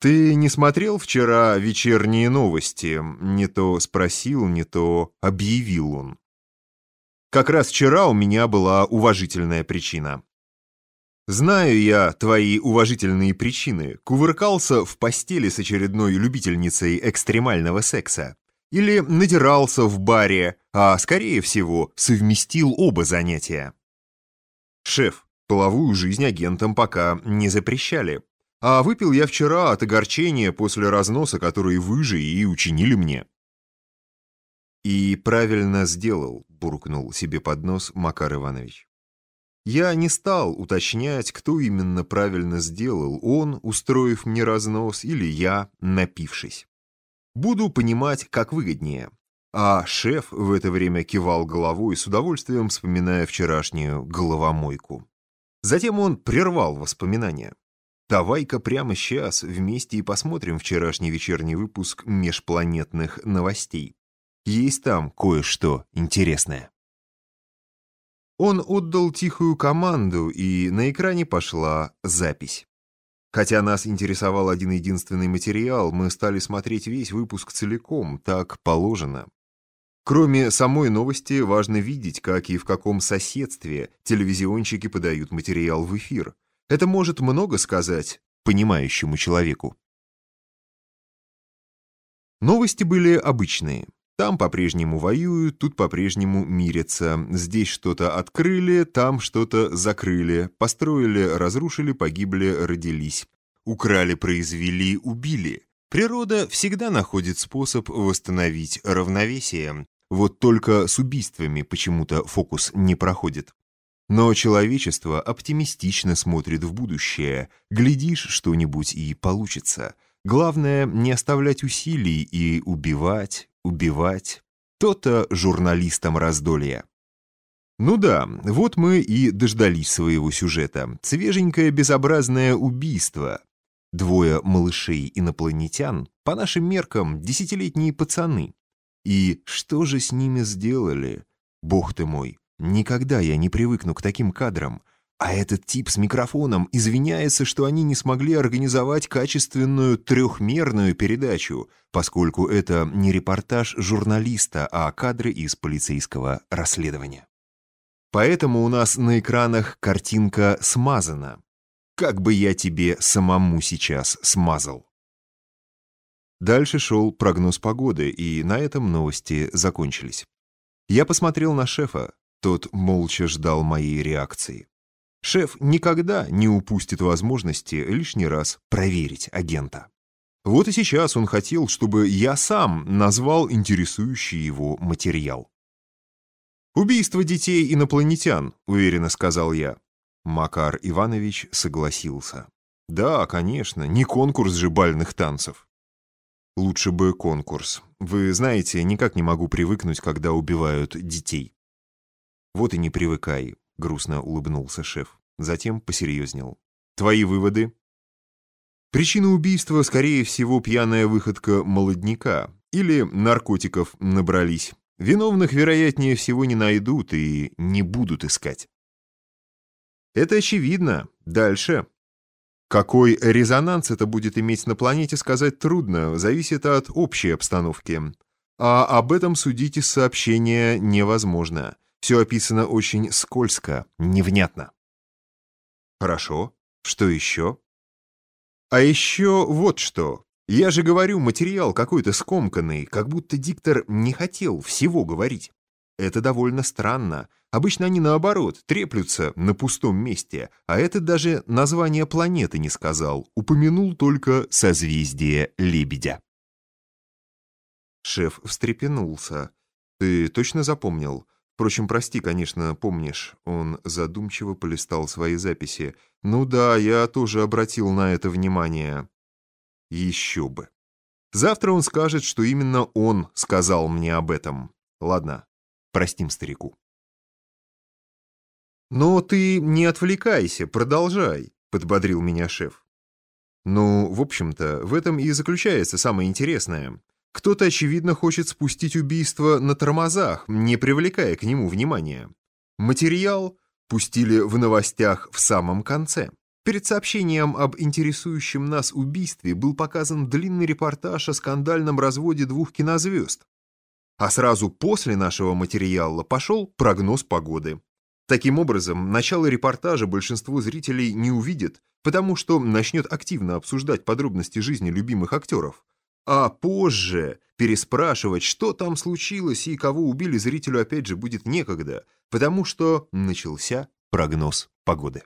«Ты не смотрел вчера вечерние новости?» Не то спросил, не то объявил он. Как раз вчера у меня была уважительная причина. Знаю я твои уважительные причины. Кувыркался в постели с очередной любительницей экстремального секса. Или надирался в баре, а, скорее всего, совместил оба занятия. Шеф, половую жизнь агентам пока не запрещали. А выпил я вчера от огорчения после разноса, который вы же и учинили мне. И правильно сделал, буркнул себе под нос Макар Иванович. Я не стал уточнять, кто именно правильно сделал, он, устроив мне разнос, или я, напившись. Буду понимать, как выгоднее. А шеф в это время кивал головой, с удовольствием вспоминая вчерашнюю головомойку. Затем он прервал воспоминания. Давай-ка прямо сейчас вместе и посмотрим вчерашний вечерний выпуск межпланетных новостей. Есть там кое-что интересное. Он отдал тихую команду, и на экране пошла запись. Хотя нас интересовал один единственный материал, мы стали смотреть весь выпуск целиком, так положено. Кроме самой новости, важно видеть, как и в каком соседстве телевизионщики подают материал в эфир. Это может много сказать понимающему человеку. Новости были обычные. Там по-прежнему воюют, тут по-прежнему мирятся. Здесь что-то открыли, там что-то закрыли. Построили, разрушили, погибли, родились. Украли, произвели, убили. Природа всегда находит способ восстановить равновесие. Вот только с убийствами почему-то фокус не проходит. Но человечество оптимистично смотрит в будущее. Глядишь, что-нибудь и получится. Главное, не оставлять усилий и убивать, убивать. То-то журналистам раздолье. Ну да, вот мы и дождались своего сюжета. Свеженькое безобразное убийство. Двое малышей-инопланетян, по нашим меркам, десятилетние пацаны. И что же с ними сделали? Бог ты мой, Никогда я не привыкну к таким кадрам. А этот тип с микрофоном извиняется, что они не смогли организовать качественную трехмерную передачу, поскольку это не репортаж журналиста, а кадры из полицейского расследования. Поэтому у нас на экранах картинка смазана. Как бы я тебе самому сейчас смазал. Дальше шел прогноз погоды, и на этом новости закончились. Я посмотрел на шефа. Тот молча ждал моей реакции. Шеф никогда не упустит возможности лишний раз проверить агента. Вот и сейчас он хотел, чтобы я сам назвал интересующий его материал. «Убийство детей инопланетян», — уверенно сказал я. Макар Иванович согласился. «Да, конечно, не конкурс же бальных танцев». «Лучше бы конкурс. Вы знаете, никак не могу привыкнуть, когда убивают детей». «Вот и не привыкай», — грустно улыбнулся шеф. Затем посерьезнел. «Твои выводы?» Причина убийства, скорее всего, пьяная выходка молодняка. Или наркотиков набрались. Виновных, вероятнее всего, не найдут и не будут искать. Это очевидно. Дальше. Какой резонанс это будет иметь на планете, сказать трудно, зависит от общей обстановки. А об этом судить из сообщения невозможно. Все описано очень скользко, невнятно. Хорошо. Что еще? А еще вот что. Я же говорю, материал какой-то скомканный, как будто диктор не хотел всего говорить. Это довольно странно. Обычно они наоборот, треплются на пустом месте, а этот даже название планеты не сказал, упомянул только созвездие Лебедя. Шеф встрепенулся. «Ты точно запомнил? Впрочем, прости, конечно, помнишь, он задумчиво полистал свои записи. Ну да, я тоже обратил на это внимание. Еще бы. Завтра он скажет, что именно он сказал мне об этом. Ладно, простим старику. «Но ты не отвлекайся, продолжай», — подбодрил меня шеф. «Ну, в общем-то, в этом и заключается самое интересное. Кто-то, очевидно, хочет спустить убийство на тормозах, не привлекая к нему внимания. Материал пустили в новостях в самом конце. Перед сообщением об интересующем нас убийстве был показан длинный репортаж о скандальном разводе двух кинозвезд. А сразу после нашего материала пошел прогноз погоды. Таким образом, начало репортажа большинство зрителей не увидит, потому что начнет активно обсуждать подробности жизни любимых актеров. А позже переспрашивать, что там случилось и кого убили, зрителю опять же будет некогда, потому что начался прогноз погоды.